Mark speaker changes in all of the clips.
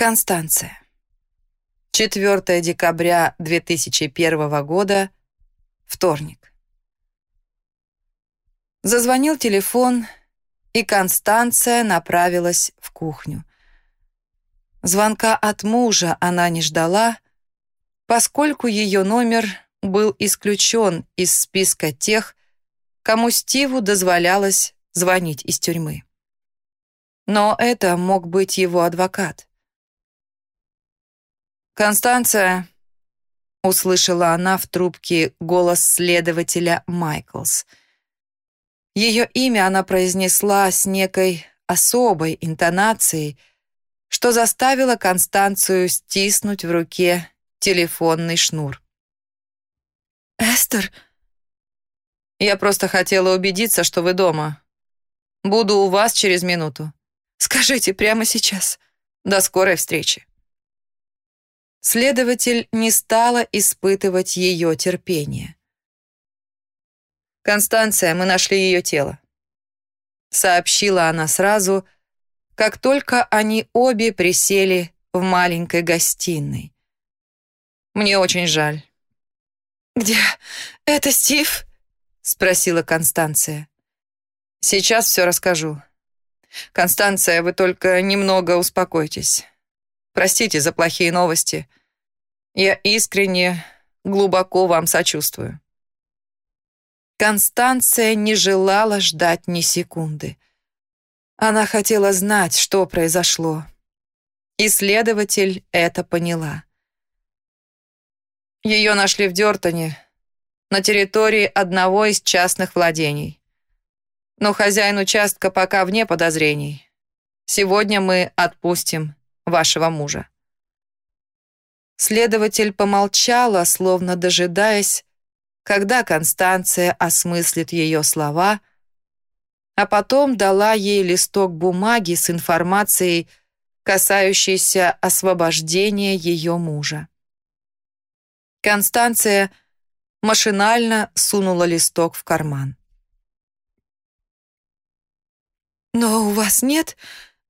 Speaker 1: Констанция. 4 декабря 2001 года, вторник. Зазвонил телефон, и Констанция направилась в кухню. Звонка от мужа она не ждала, поскольку ее номер был исключен из списка тех, кому Стиву дозволялось звонить из тюрьмы. Но это мог быть его адвокат. «Констанция», — услышала она в трубке голос следователя Майклс. Ее имя она произнесла с некой особой интонацией, что заставило Констанцию стиснуть в руке телефонный шнур.
Speaker 2: «Эстер?»
Speaker 1: «Я просто хотела убедиться, что вы дома. Буду у вас через минуту.
Speaker 2: Скажите прямо сейчас.
Speaker 1: До скорой встречи». Следователь не стала испытывать ее терпение. «Констанция, мы нашли ее тело», — сообщила она сразу, как только они обе присели в маленькой гостиной. «Мне очень жаль».
Speaker 2: «Где? Это Стив?» — спросила Констанция.
Speaker 1: «Сейчас все расскажу. Констанция, вы только немного успокойтесь. Простите за плохие новости. Я искренне, глубоко вам сочувствую». Констанция не желала ждать ни секунды. Она хотела знать, что произошло. Исследователь это поняла. Ее нашли в Дёртоне, на территории одного из частных владений. Но хозяин участка пока вне подозрений. Сегодня мы отпустим вашего мужа». Следователь помолчала, словно дожидаясь, когда Констанция осмыслит ее слова, а потом дала ей листок бумаги с информацией, касающейся освобождения ее мужа. Констанция машинально сунула листок в карман.
Speaker 2: «Но у вас нет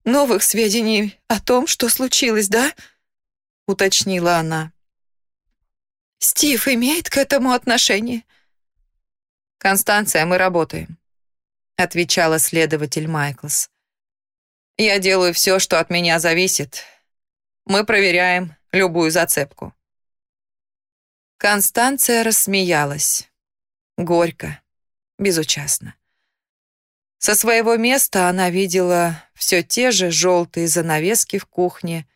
Speaker 2: новых сведений о том, что случилось, да?» — уточнила она. «Стив имеет к этому отношение?»
Speaker 1: «Констанция, мы работаем», — отвечала следователь Майклс. «Я делаю все, что от меня зависит. Мы проверяем любую зацепку». Констанция рассмеялась. Горько, безучастно. Со своего места она видела все те же желтые занавески в кухне.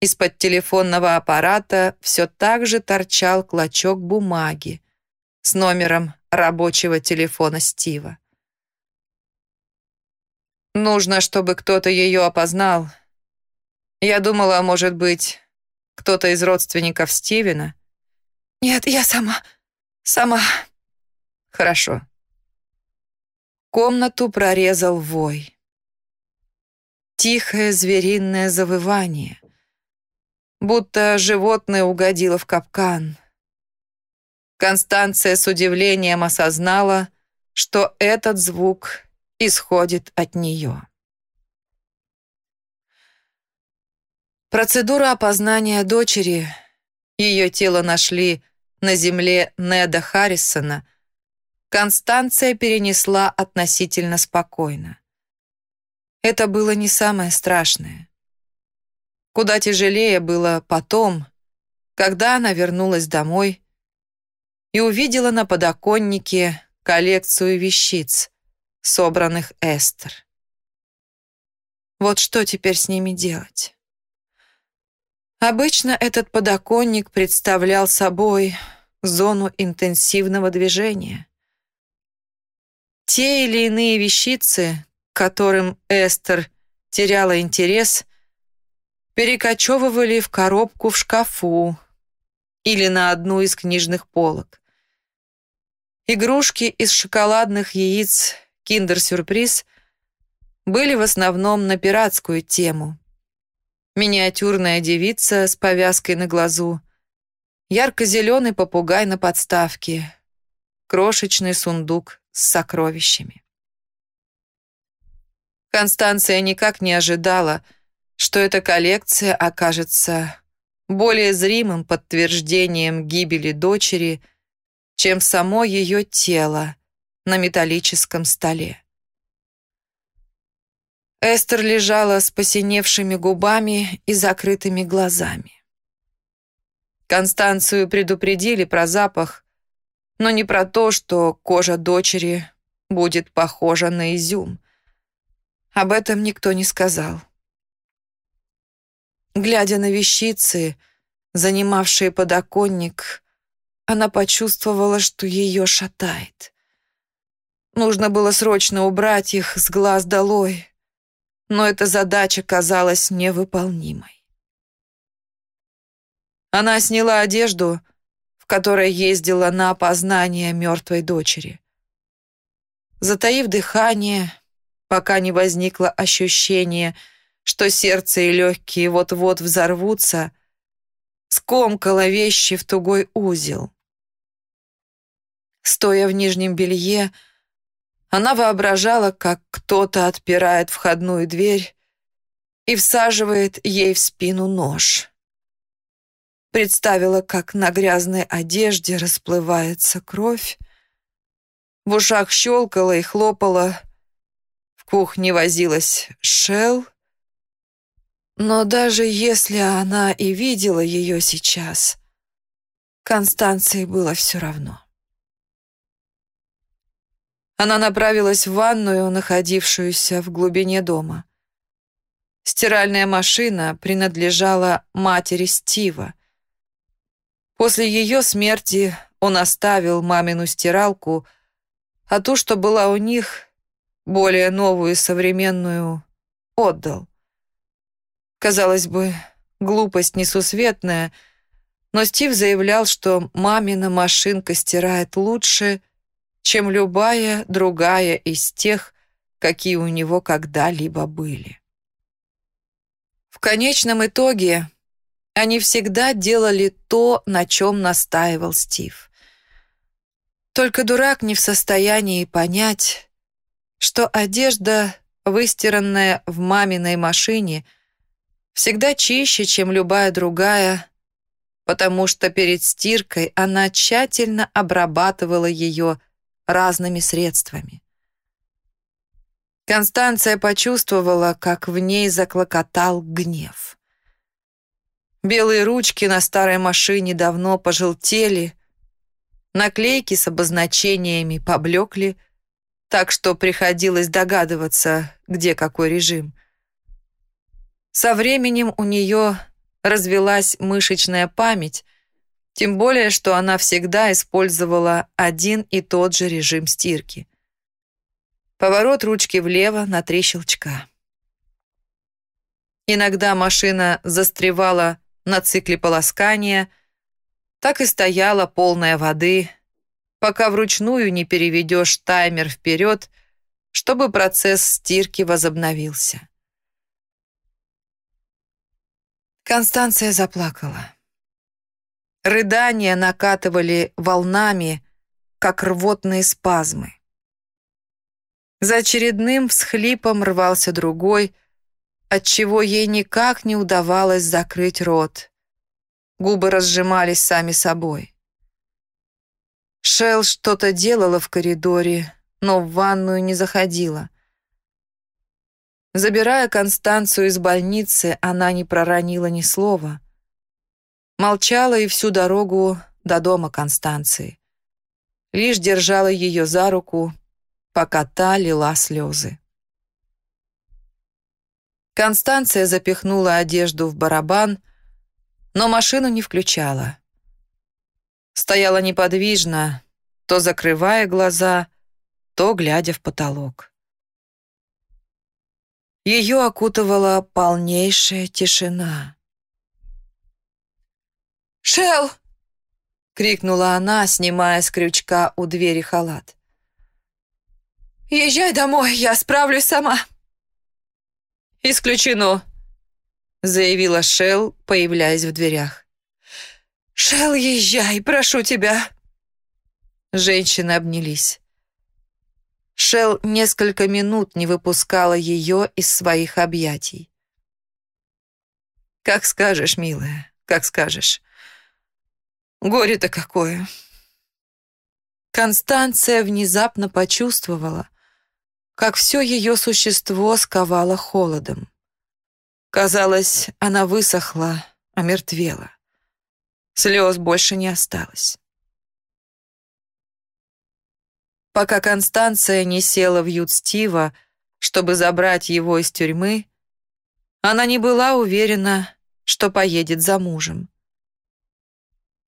Speaker 1: Из-под телефонного аппарата все так же торчал клочок бумаги с номером рабочего телефона Стива. Нужно, чтобы кто-то ее опознал. Я думала, может быть, кто-то из родственников Стивена.
Speaker 2: Нет, я сама. Сама.
Speaker 1: Хорошо. Комнату прорезал вой. Тихое звериное завывание. Будто животное угодило в капкан. Констанция с удивлением осознала, что этот звук исходит от нее. Процедура опознания дочери. Ее тело нашли на земле Неда Харрисона — Констанция перенесла относительно спокойно. Это было не самое страшное. Куда тяжелее было потом, когда она вернулась домой и увидела на подоконнике коллекцию вещиц, собранных Эстер. Вот что теперь с ними делать? Обычно этот подоконник представлял собой зону интенсивного движения. Те или иные вещицы, которым Эстер теряла интерес, перекочевывали в коробку в шкафу или на одну из книжных полок. Игрушки из шоколадных яиц «Киндер-сюрприз» были в основном на пиратскую тему. Миниатюрная девица с повязкой на глазу, ярко-зеленый попугай на подставке, крошечный сундук с сокровищами. Констанция никак не ожидала, что эта коллекция окажется более зримым подтверждением гибели дочери, чем само ее тело на металлическом столе. Эстер лежала с посиневшими губами и закрытыми глазами. Констанцию предупредили про запах, но не про то, что кожа дочери будет похожа на изюм. Об этом никто не сказал. Глядя на вещицы, занимавшие подоконник, она почувствовала, что ее шатает. Нужно было срочно убрать их с глаз долой, но эта задача казалась невыполнимой. Она сняла одежду, в которой ездила на опознание мертвой дочери. Затаив дыхание, пока не возникло ощущение, что сердце и легкие вот-вот взорвутся, скомкала вещи в тугой узел. Стоя в нижнем белье, она воображала, как кто-то отпирает входную дверь и всаживает ей в спину нож. Представила, как на грязной одежде расплывается кровь, в ушах щелкала и хлопала, в кухне возилась Шел, но даже если она и видела ее сейчас, Констанции было все равно. Она направилась в ванную, находившуюся в глубине дома. Стиральная машина принадлежала матери Стива. После ее смерти он оставил мамину стиралку, а ту, что была у них, более новую и современную, отдал. Казалось бы, глупость несусветная, но Стив заявлял, что мамина машинка стирает лучше, чем любая другая из тех, какие у него когда-либо были. В конечном итоге они всегда делали то, на чем настаивал Стив. Только дурак не в состоянии понять, что одежда, выстиранная в маминой машине, всегда чище, чем любая другая, потому что перед стиркой она тщательно обрабатывала ее разными средствами. Констанция почувствовала, как в ней заклокотал гнев. Белые ручки на старой машине давно пожелтели, наклейки с обозначениями поблекли, так что приходилось догадываться, где какой режим. Со временем у нее развелась мышечная память, тем более, что она всегда использовала один и тот же режим стирки. Поворот ручки влево на три щелчка. Иногда машина застревала на цикле полоскания, так и стояла полная воды, пока вручную не переведешь таймер вперед, чтобы процесс стирки возобновился. Констанция заплакала. Рыдания накатывали волнами, как рвотные спазмы. За очередным всхлипом рвался другой, отчего ей никак не удавалось закрыть рот. Губы разжимались сами собой. Шел что-то делала в коридоре, но в ванную не заходила. Забирая Констанцию из больницы, она не проронила ни слова — Молчала и всю дорогу до дома Констанции. Лишь держала ее за руку, пока та лила слезы. Констанция запихнула одежду в барабан, но машину не включала. Стояла неподвижно, то закрывая глаза, то глядя в потолок. Ее окутывала полнейшая тишина.
Speaker 2: «Шел!»
Speaker 1: — крикнула она, снимая с крючка у двери халат.
Speaker 2: «Езжай домой, я справлюсь сама».
Speaker 1: «Исключено», — заявила Шел, появляясь в дверях.
Speaker 2: «Шел, езжай, прошу тебя».
Speaker 1: Женщины обнялись. Шел несколько минут не выпускала ее из своих объятий.
Speaker 2: Как скажешь, милая, как скажешь. Горе-то какое. Констанция внезапно почувствовала, как все ее существо сковало холодом. Казалось, она высохла, омертвела. Слез больше не осталось. Пока Констанция не села в ют Стива, чтобы забрать его из тюрьмы, она не была уверена, что поедет за мужем.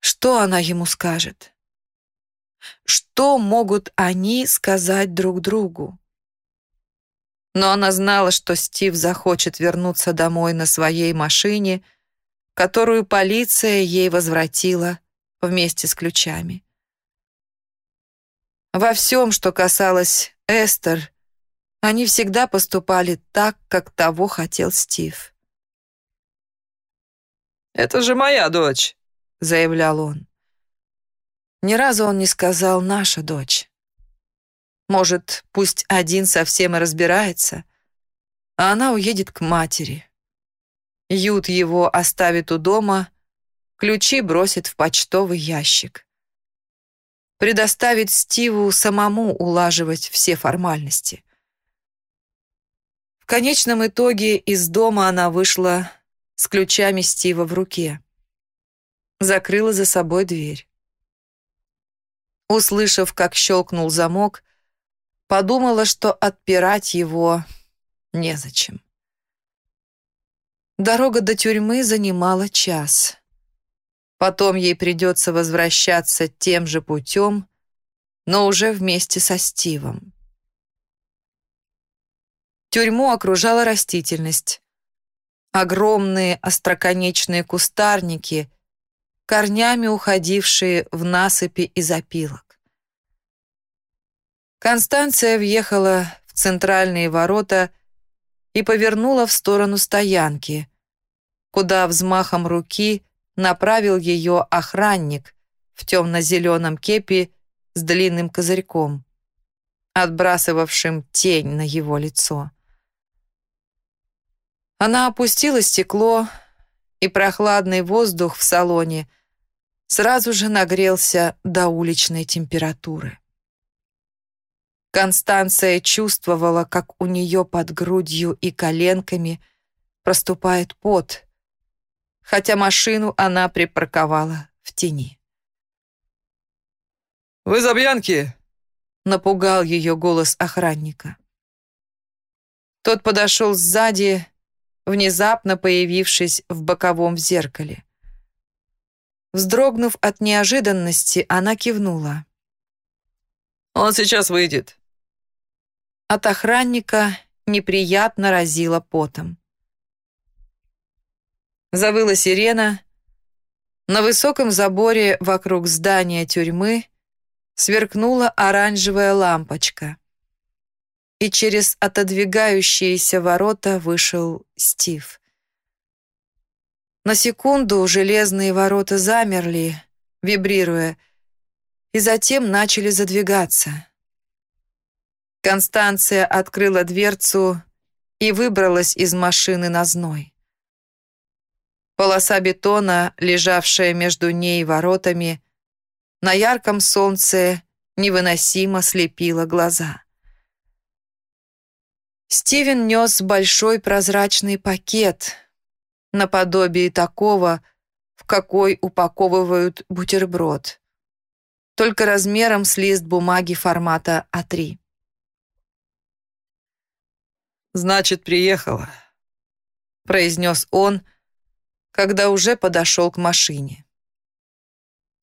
Speaker 2: Что она ему скажет? Что могут они сказать друг другу? Но она знала, что Стив захочет вернуться домой на своей машине, которую полиция ей возвратила вместе с ключами. Во всем, что касалось Эстер, они всегда поступали так, как того хотел Стив.
Speaker 1: «Это же моя дочь», — заявлял он.
Speaker 2: Ни разу он не сказал «наша дочь». Может, пусть один совсем и разбирается, а она уедет к матери. Ют его оставит у дома, ключи бросит в почтовый ящик предоставить Стиву самому улаживать все формальности. В конечном итоге из дома она вышла с ключами Стива в руке. Закрыла за собой дверь. Услышав, как щелкнул замок, подумала, что отпирать его незачем. Дорога до тюрьмы занимала час. Потом ей придется возвращаться тем же путем, но уже вместе со Стивом. Тюрьму окружала растительность. Огромные остроконечные кустарники, корнями уходившие в насыпи из опилок. Констанция въехала в центральные ворота и повернула в сторону стоянки, куда взмахом руки направил ее охранник в темно-зеленом кепи с длинным козырьком, отбрасывавшим тень на его лицо. Она опустила стекло, и прохладный воздух в салоне сразу же нагрелся до уличной температуры. Констанция чувствовала, как у нее под грудью и коленками проступает пот, хотя машину она припарковала в тени.
Speaker 1: «Вы за Бьянки?»
Speaker 2: — напугал ее голос охранника. Тот подошел сзади, внезапно появившись в боковом зеркале. Вздрогнув от неожиданности, она кивнула.
Speaker 1: «Он сейчас выйдет».
Speaker 2: От охранника неприятно разило потом. Завыла сирена. На высоком заборе вокруг здания тюрьмы сверкнула оранжевая лампочка. И через отодвигающиеся ворота вышел Стив. На секунду железные ворота замерли, вибрируя, и затем начали задвигаться. Констанция открыла дверцу и выбралась из машины на зной. Полоса бетона, лежавшая между ней и воротами, на ярком солнце невыносимо слепила глаза. Стивен нес большой прозрачный пакет, наподобие такого, в какой упаковывают бутерброд, только размером с лист бумаги формата А3.
Speaker 1: «Значит, приехала», — произнес он,
Speaker 2: когда уже подошел к машине.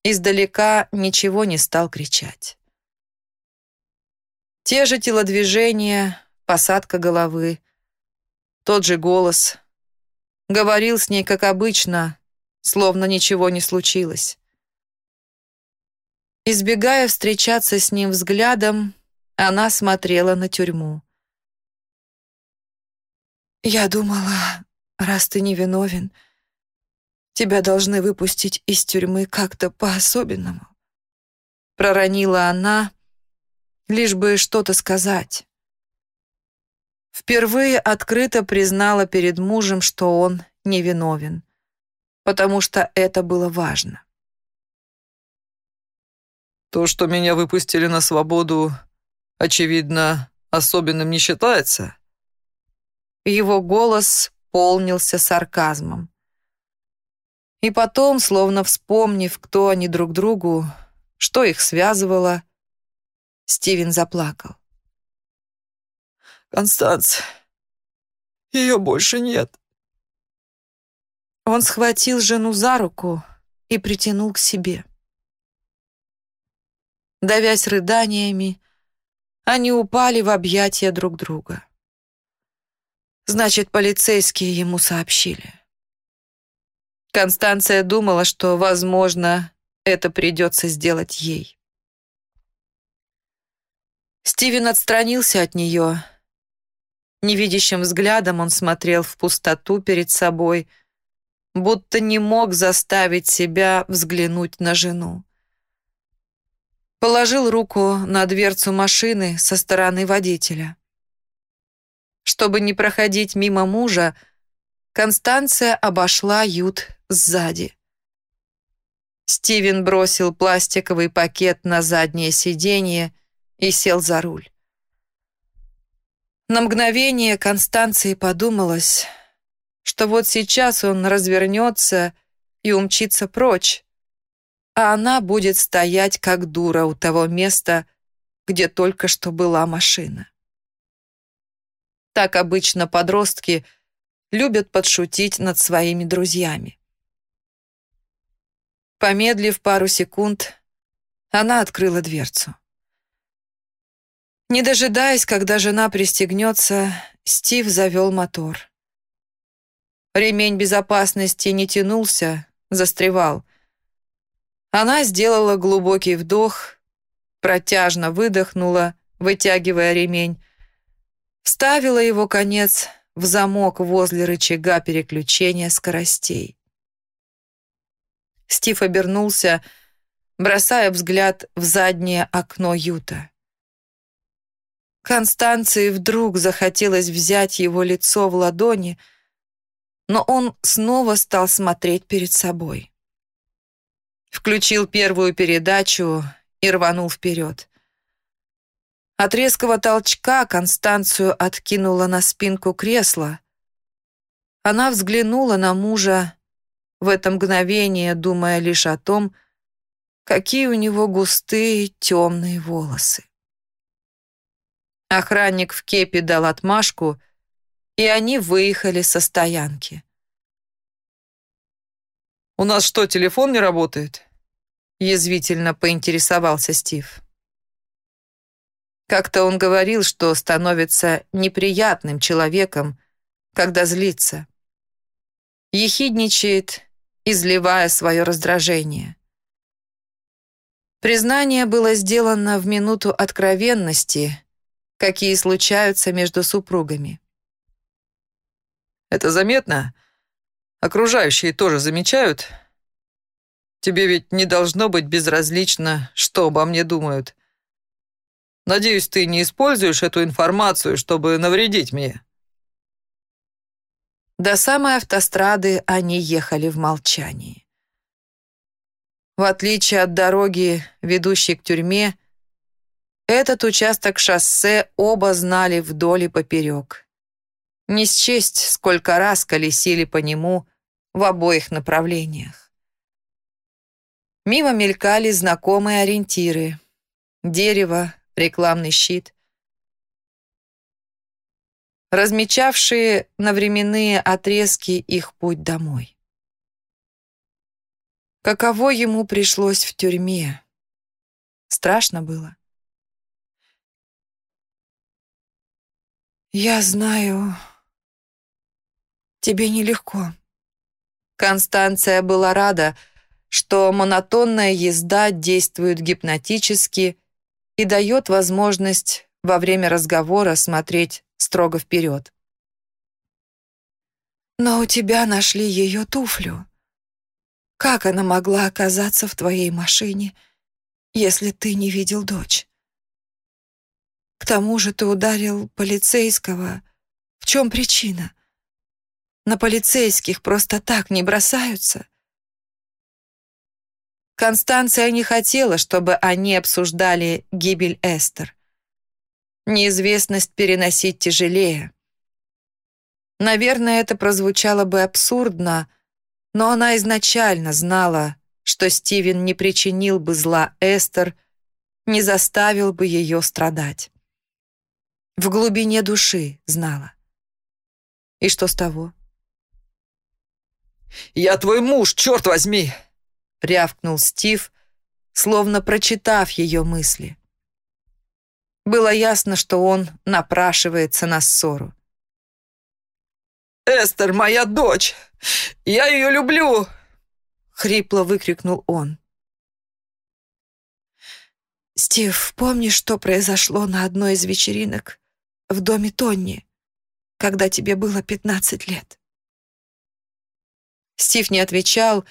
Speaker 2: Издалека ничего не стал кричать. Те же телодвижения, посадка головы, тот же голос. Говорил с ней, как обычно, словно ничего не случилось. Избегая встречаться с ним взглядом, она смотрела на тюрьму. «Я думала, раз ты невиновен, — Тебя должны выпустить из тюрьмы как-то по-особенному. Проронила она, лишь бы что-то сказать. Впервые открыто признала перед мужем, что он невиновен.
Speaker 1: потому что это было важно.
Speaker 3: То, что меня выпустили на свободу, очевидно, особенным не считается.
Speaker 1: Его голос полнился сарказмом. И потом, словно вспомнив, кто они друг другу, что их связывало, Стивен заплакал.
Speaker 3: «Констанция, ее больше нет».
Speaker 1: Он схватил жену за руку и притянул к себе. Давясь рыданиями, они упали в объятия друг друга. Значит, полицейские ему сообщили. Констанция думала, что, возможно, это придется сделать ей. Стивен отстранился от нее. Невидящим взглядом он смотрел в пустоту перед собой, будто не мог заставить себя взглянуть на жену. Положил руку на дверцу машины со стороны водителя. Чтобы не проходить мимо мужа, Констанция обошла Ют сзади. Стивен бросил пластиковый пакет на заднее сиденье и сел за руль. На мгновение Констанции подумалось, что вот сейчас он развернется и умчится прочь, а она будет стоять как дура у того места, где только что была машина. Так обычно подростки любят подшутить над своими друзьями. Помедлив пару секунд, она открыла дверцу. Не дожидаясь, когда жена пристегнется, Стив завел мотор. Ремень безопасности не тянулся, застревал. Она сделала глубокий вдох, протяжно выдохнула, вытягивая ремень, вставила его конец в замок возле рычага переключения скоростей. Стив обернулся, бросая взгляд в заднее окно Юта. Констанции вдруг захотелось взять его лицо в ладони, но он снова стал смотреть перед собой. Включил первую передачу и рванул вперед. От резкого толчка Констанцию откинула на спинку кресла. Она взглянула на мужа, в это мгновение думая лишь о том, какие у него густые темные волосы. Охранник в кепе дал отмашку, и они выехали со стоянки.
Speaker 3: «У нас что, телефон не работает?»
Speaker 1: Язвительно поинтересовался Стив. Как-то он говорил, что становится неприятным человеком, когда злится. Ехидничает изливая свое раздражение. Признание было сделано в минуту откровенности, какие случаются между супругами.
Speaker 3: «Это заметно? Окружающие тоже замечают? Тебе ведь не должно быть безразлично, что обо мне думают. Надеюсь, ты не используешь эту информацию, чтобы навредить мне».
Speaker 1: До самой автострады они ехали в молчании. В отличие от дороги, ведущей к тюрьме, этот участок шоссе оба знали вдоль и поперек. Не счесть, сколько раз колесили по нему в обоих направлениях. Мимо мелькали знакомые ориентиры. Дерево, рекламный щит размечавшие на временные отрезки их путь домой. Каково ему пришлось в тюрьме? Страшно было. «Я знаю, тебе нелегко». Констанция была рада, что монотонная езда действует гипнотически и дает возможность во время разговора смотреть строго вперед. «Но у тебя нашли ее туфлю. Как она могла оказаться в твоей машине, если ты не видел дочь? К тому же ты ударил полицейского. В чем причина? На полицейских просто так не бросаются. Констанция не хотела, чтобы они обсуждали гибель Эстер. Неизвестность переносить тяжелее. Наверное, это прозвучало бы абсурдно, но она изначально знала, что Стивен не причинил бы зла Эстер, не заставил бы ее страдать. В глубине души знала. И что с того?
Speaker 3: «Я твой муж, черт возьми!»
Speaker 1: — рявкнул Стив, словно прочитав ее мысли. Было ясно, что он напрашивается на ссору.
Speaker 3: «Эстер, моя дочь! Я ее люблю!»
Speaker 1: — хрипло выкрикнул он.
Speaker 2: «Стив, помнишь, что произошло на одной из вечеринок в доме Тонни, когда тебе было пятнадцать лет?»
Speaker 1: Стив не отвечал,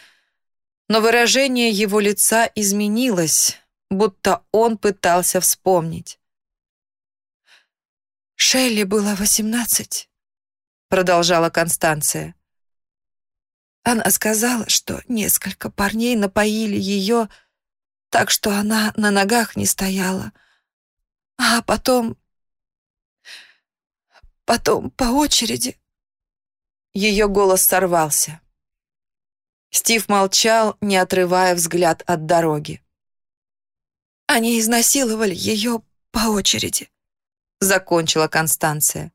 Speaker 1: но выражение его лица изменилось, будто он пытался вспомнить.
Speaker 2: «Шелли было восемнадцать», — продолжала Констанция. Она сказала, что несколько парней напоили ее, так что она на ногах не стояла. А потом... Потом по очереди...
Speaker 1: Ее голос сорвался. Стив молчал, не отрывая взгляд от дороги.
Speaker 2: «Они изнасиловали ее по очереди», — закончила Констанция.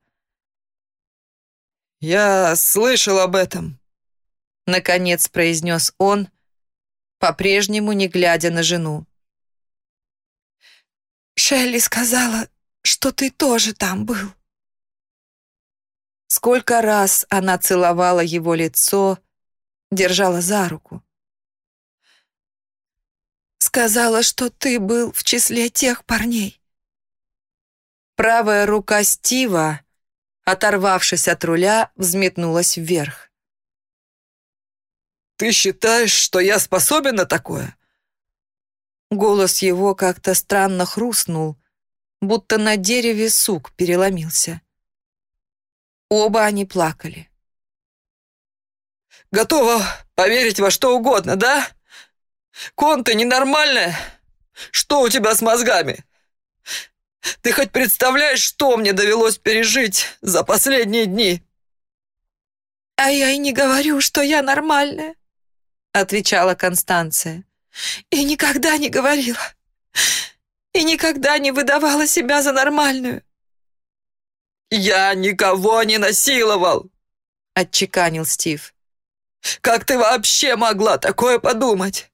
Speaker 3: «Я слышал об этом», —
Speaker 1: наконец произнес он, по-прежнему не глядя на жену.
Speaker 2: «Шелли сказала, что ты тоже там был».
Speaker 1: Сколько раз она целовала его лицо, держала за руку.
Speaker 2: «Сказала, что ты был в числе тех парней».
Speaker 1: Правая рука Стива, оторвавшись от руля, взметнулась вверх.
Speaker 3: «Ты считаешь, что я способен на такое?»
Speaker 1: Голос его как-то странно хрустнул, будто на дереве сук переломился. Оба они плакали.
Speaker 3: Готова поверить во что угодно, да? Кон, ты ненормальная? Что у тебя с мозгами? Ты хоть представляешь, что мне довелось пережить за последние дни?»
Speaker 2: «А я и не говорю, что я нормальная», — отвечала Констанция. «И никогда не говорила. И никогда не выдавала себя за нормальную».
Speaker 3: «Я никого не насиловал», —
Speaker 1: отчеканил Стив.
Speaker 3: Как ты вообще могла такое подумать?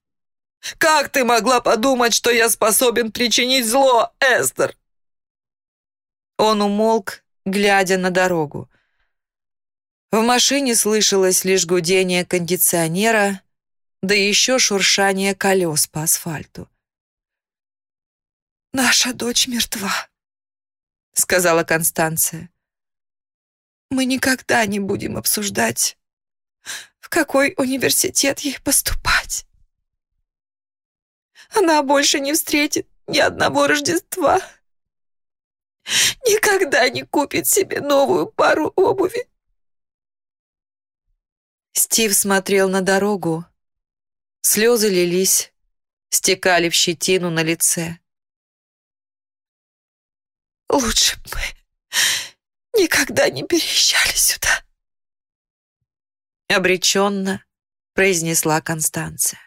Speaker 3: Как ты могла подумать, что я способен причинить зло, Эстер?»
Speaker 1: Он умолк, глядя на дорогу. В машине слышалось лишь гудение кондиционера, да еще шуршание колес по асфальту.
Speaker 2: «Наша дочь мертва», —
Speaker 1: сказала Констанция.
Speaker 2: «Мы никогда не будем обсуждать какой университет ей поступать. Она больше не встретит ни одного Рождества. Никогда не купит себе новую пару обуви.
Speaker 1: Стив смотрел на дорогу. Слезы лились, стекали в щетину на лице.
Speaker 2: Лучше бы мы никогда не переезжали сюда
Speaker 1: обреченно произнесла Констанция.